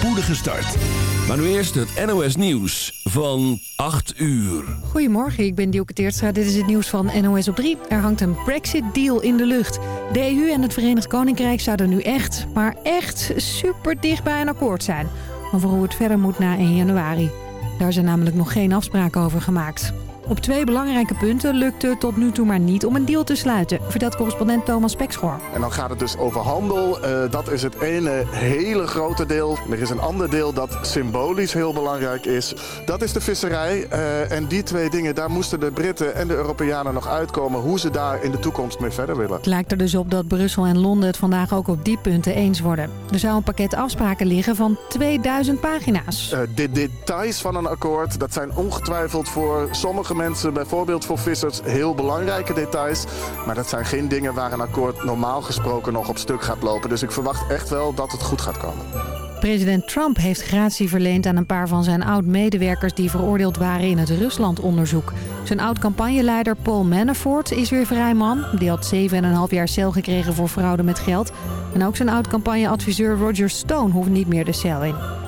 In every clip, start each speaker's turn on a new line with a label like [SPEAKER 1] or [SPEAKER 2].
[SPEAKER 1] spoedige start. Maar nu eerst het NOS Nieuws van 8 uur.
[SPEAKER 2] Goedemorgen, ik ben Dielke Teertstra. Dit is het nieuws van NOS op 3. Er hangt een Brexit-deal in de lucht. De EU en het Verenigd Koninkrijk zouden nu echt, maar echt super dicht bij een akkoord zijn. Over hoe het verder moet na 1 januari. Daar zijn namelijk nog geen afspraken over gemaakt. Op twee belangrijke punten lukte het tot nu toe maar niet om een deal te sluiten, vertelt correspondent Thomas Pekschoor.
[SPEAKER 3] En dan gaat het dus over handel. Uh, dat is het ene hele grote deel. Er is een ander deel dat symbolisch heel belangrijk is. Dat is de visserij. Uh, en die twee dingen, daar moesten de Britten en de Europeanen nog uitkomen hoe ze daar in de toekomst mee verder willen.
[SPEAKER 2] Het lijkt er dus op dat Brussel en Londen het vandaag ook op die punten eens worden. Er zou een pakket afspraken liggen van 2000 pagina's.
[SPEAKER 3] Uh, de details van een akkoord, dat zijn ongetwijfeld voor sommige mensen, bijvoorbeeld voor vissers, heel belangrijke details. Maar dat zijn geen dingen waar een akkoord normaal gesproken nog op stuk gaat lopen. Dus ik verwacht echt wel dat het goed gaat komen.
[SPEAKER 2] President Trump heeft gratie verleend aan een paar van zijn oud-medewerkers... die veroordeeld waren in het Rusland-onderzoek. Zijn oud-campagneleider Paul Manafort is weer vrij man. Die had 7,5 jaar cel gekregen voor fraude met geld. En ook zijn oud-campagneadviseur Roger Stone hoeft niet meer de cel in.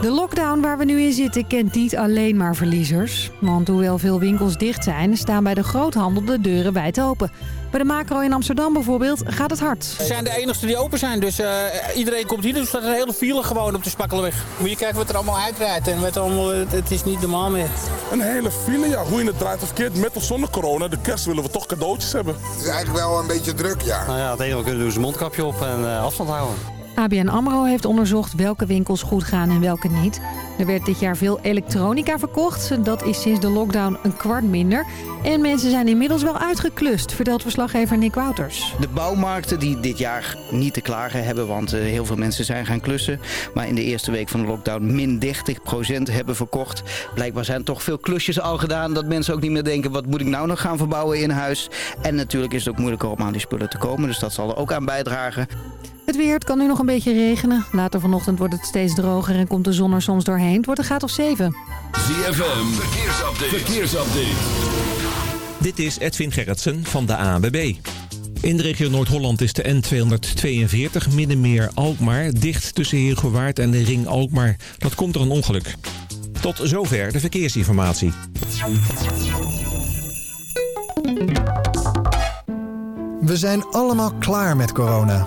[SPEAKER 2] De lockdown waar we nu in zitten kent niet alleen maar verliezers. Want hoewel veel winkels dicht zijn, staan bij de groothandel de deuren wijd open. Bij de macro in Amsterdam bijvoorbeeld gaat het hard.
[SPEAKER 4] We zijn de enigste die open zijn, dus uh, iedereen komt hier. Dus er staat een hele file gewoon op de Spakkelenweg. Moet je kijken wat er allemaal uitrijdt en wat allemaal, het is niet normaal meer.
[SPEAKER 5] Een hele file, ja. Hoe je het draait of keert, met of zonder corona. De kerst willen we toch cadeautjes hebben.
[SPEAKER 6] Het is eigenlijk wel een beetje druk, ja.
[SPEAKER 7] Nou ja, het enige kunnen doen is een mondkapje op en uh, afstand houden.
[SPEAKER 2] ABN AMRO heeft onderzocht welke winkels goed gaan en welke niet. Er werd dit jaar veel elektronica verkocht. Dat is sinds de lockdown een kwart minder. En mensen zijn inmiddels wel uitgeklust, vertelt verslaggever Nick Wouters.
[SPEAKER 8] De bouwmarkten die dit jaar niet te klagen hebben, want eh, heel veel mensen zijn gaan klussen. Maar in de eerste week van de lockdown min 30% hebben verkocht. Blijkbaar zijn toch veel klusjes al gedaan dat mensen ook niet meer denken... wat moet ik nou nog gaan verbouwen in huis? En natuurlijk is het ook moeilijker om aan die spullen te komen, dus dat zal er ook aan bijdragen.
[SPEAKER 2] Het weer, het kan nu nog een beetje regenen. Later vanochtend wordt het steeds droger en komt de zon er soms doorheen. Het wordt een graad of 7.
[SPEAKER 1] ZFM, verkeersupdate. verkeersupdate.
[SPEAKER 9] Dit is Edwin Gerritsen van de ANWB. In de regio Noord-Holland is de N242 Middenmeer-Alkmaar dicht tussen Heergewaard en de Ring Alkmaar. Dat komt door een ongeluk. Tot zover de verkeersinformatie.
[SPEAKER 10] We zijn allemaal klaar met corona.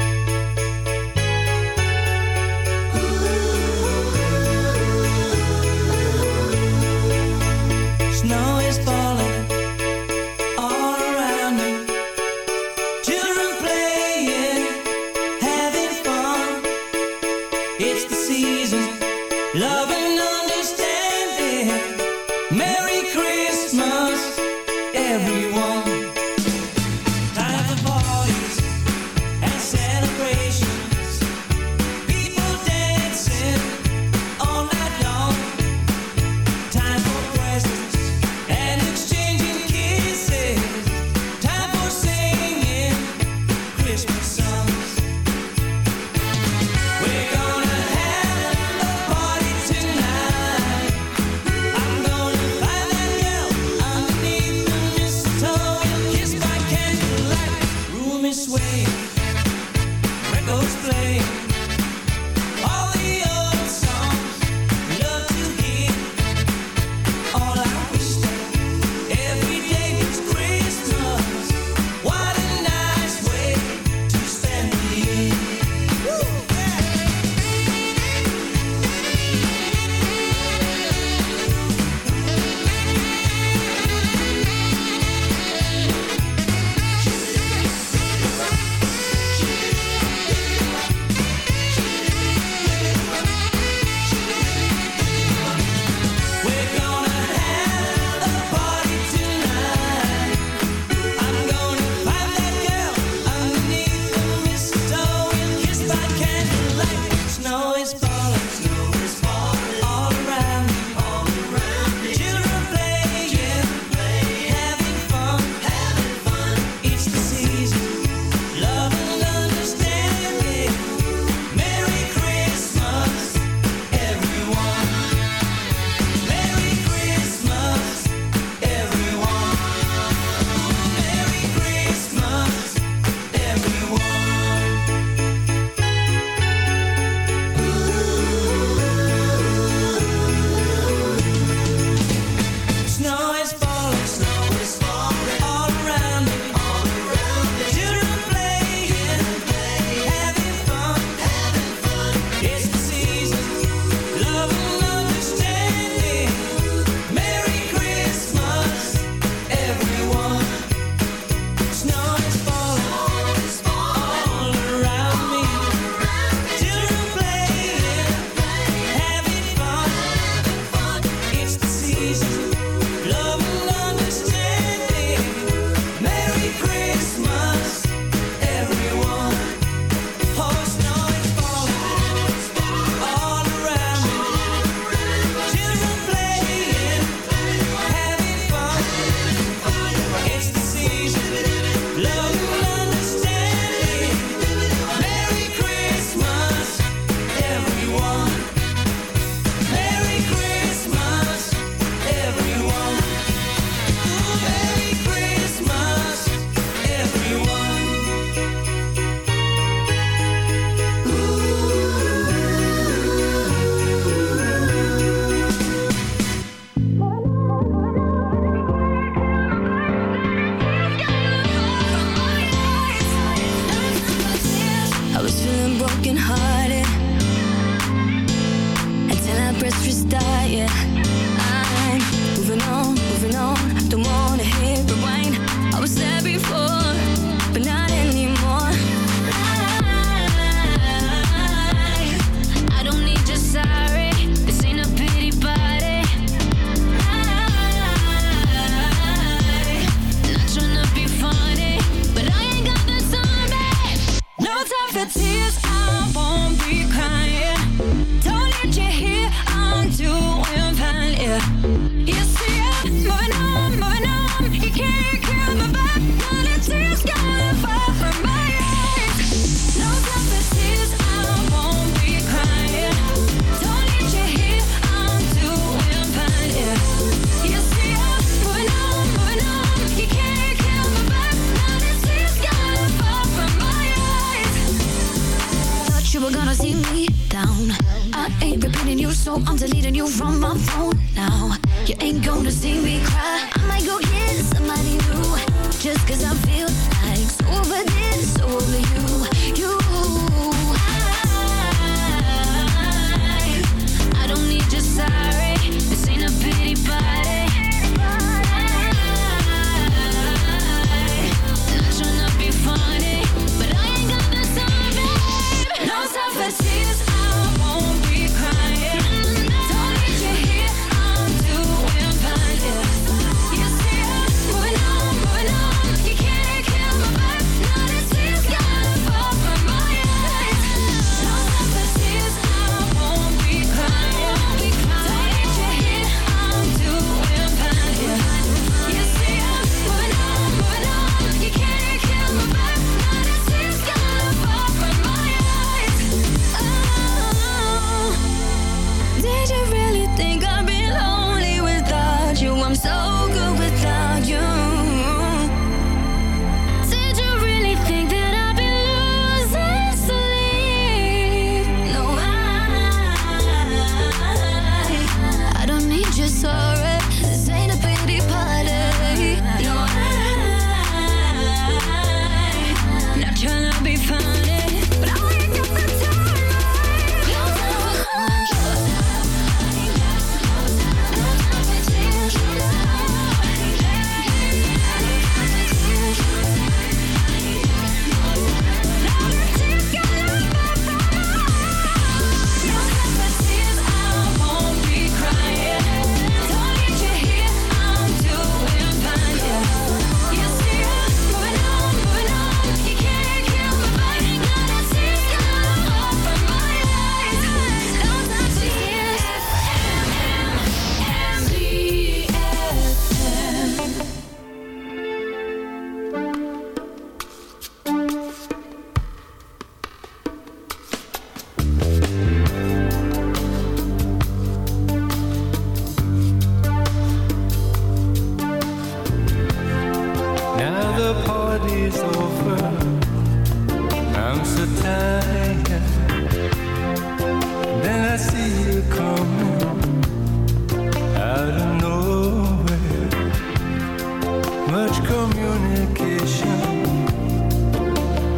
[SPEAKER 11] much communication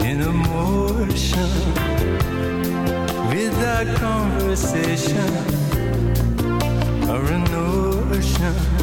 [SPEAKER 11] in a motion without conversation or a notion.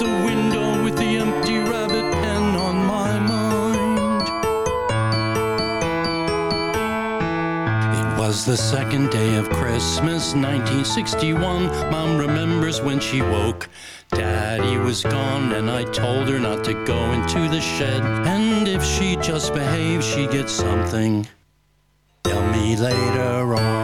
[SPEAKER 12] was the second day of Christmas, 1961. Mom remembers when she woke. Daddy was gone, and I told her not to go into the shed. And if she just behaved, she'd get something. Tell me later on.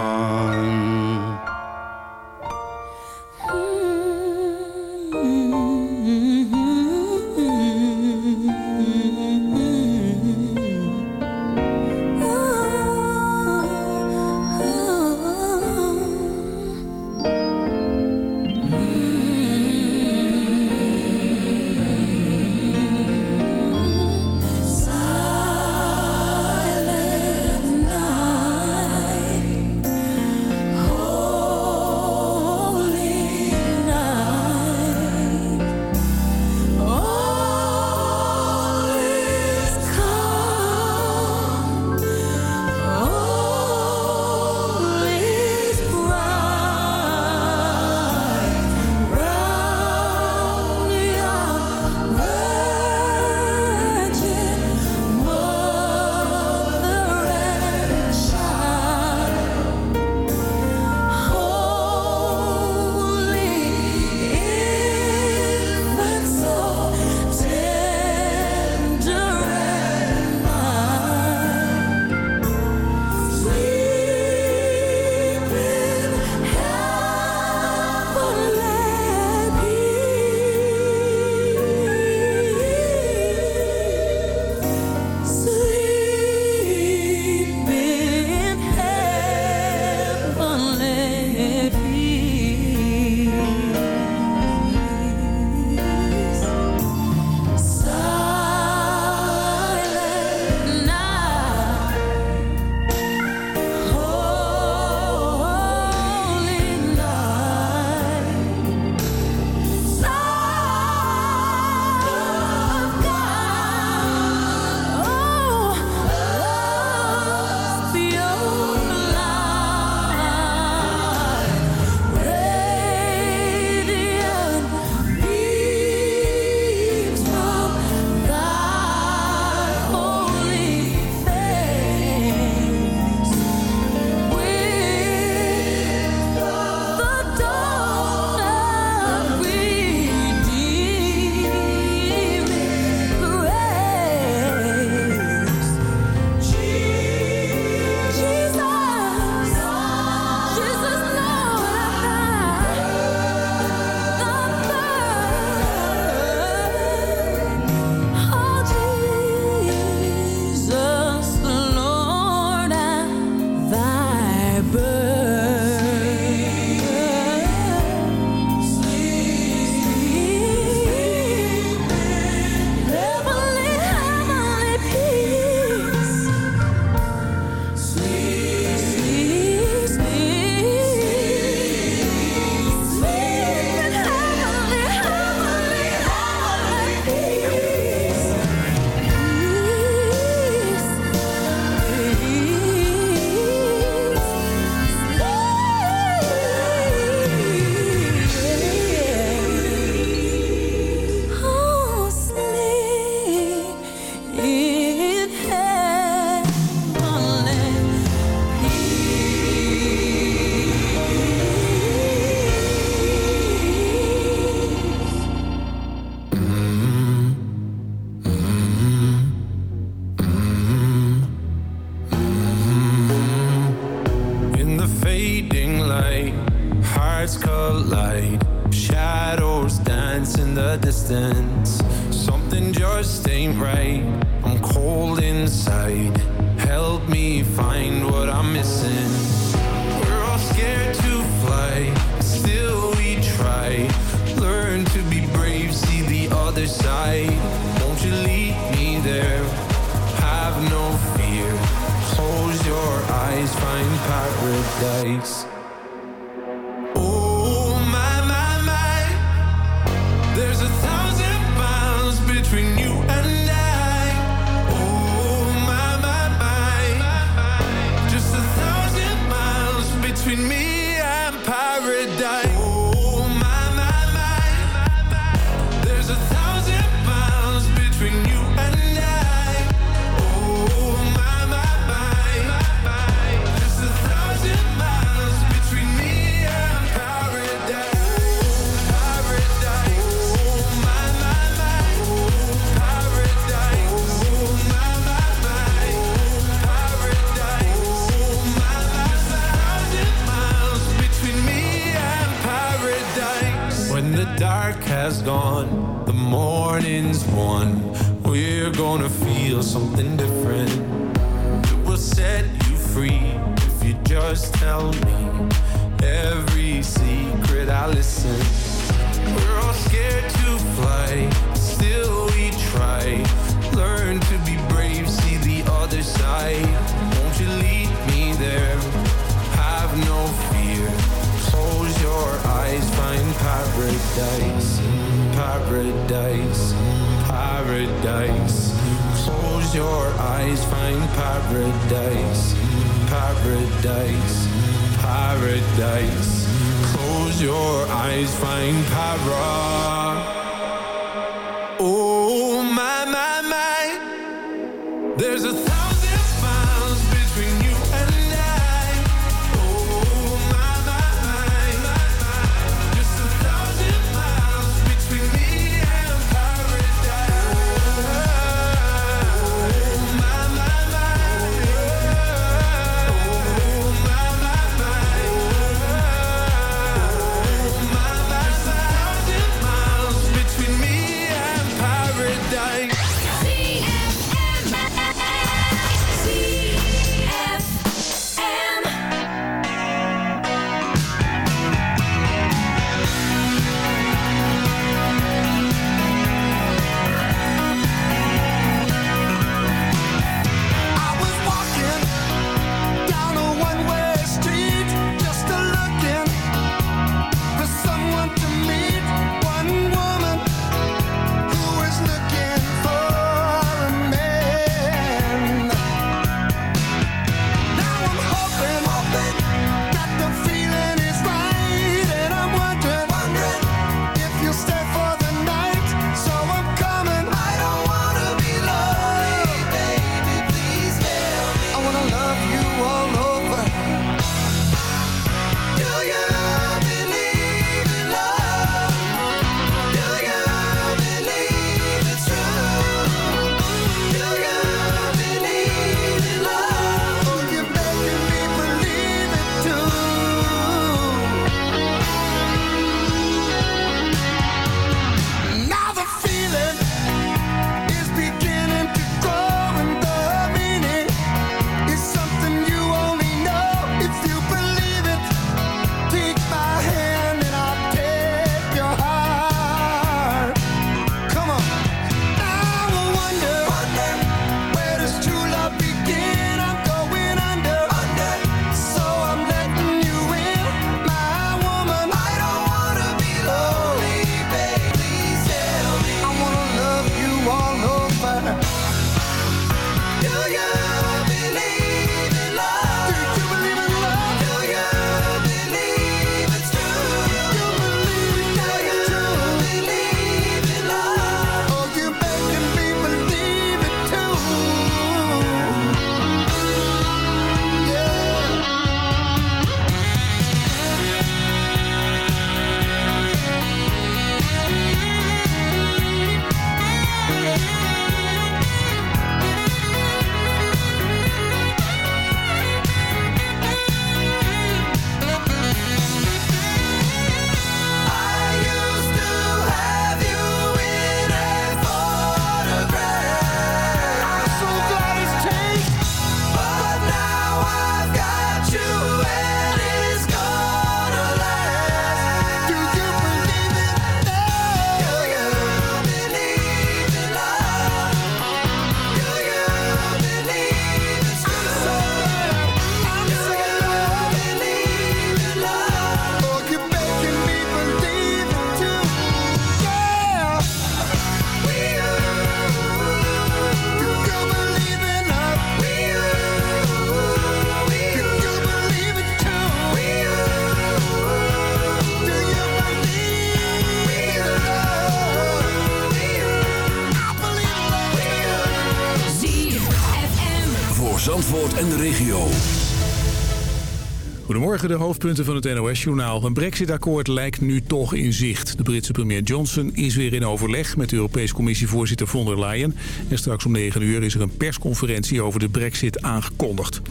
[SPEAKER 1] De
[SPEAKER 13] hoofdpunten van het NOS-journaal. Een brexit-akkoord lijkt nu toch in zicht. De Britse premier Johnson is weer in overleg met de Europese Commissievoorzitter von der Leyen. En straks om 9 uur is er een persconferentie over de brexit aangekondigd.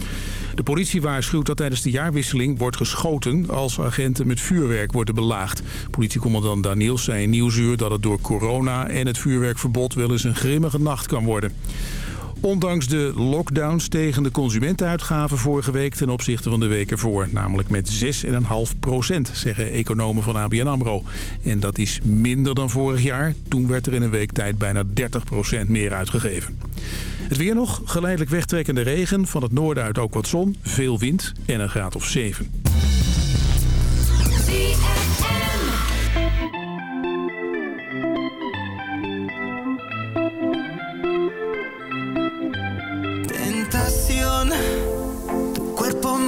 [SPEAKER 13] De politie waarschuwt dat tijdens de jaarwisseling wordt geschoten als agenten met vuurwerk worden belaagd. Politiecommandant Daniels zei in Nieuwsuur dat het door corona en het vuurwerkverbod wel eens een grimmige nacht kan worden. Ondanks de lockdowns tegen de consumentenuitgaven vorige week ten opzichte van de week ervoor. Namelijk met 6,5 procent, zeggen economen van ABN AMRO. En dat is minder dan vorig jaar. Toen werd er in een week tijd bijna 30 procent meer uitgegeven. Het weer nog, geleidelijk wegtrekkende regen. Van het noorden uit ook wat zon, veel wind en een graad of 7.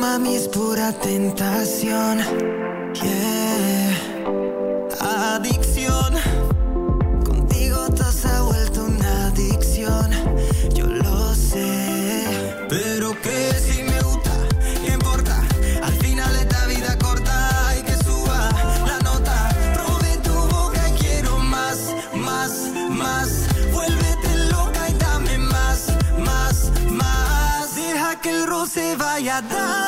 [SPEAKER 14] Mami es pura tentación. Adicción, contigo todo se ha vuelto una adicción. Yo lo sé, pero que si me gusta, ¿qué importa? Al final esta vida corta y que suba la nota. Probé tu boca y quiero más, más, más. Vuélvete loca y dame más, más, más. Deja que el roce vaya dando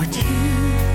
[SPEAKER 15] what you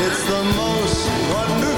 [SPEAKER 15] It's the most wonderful.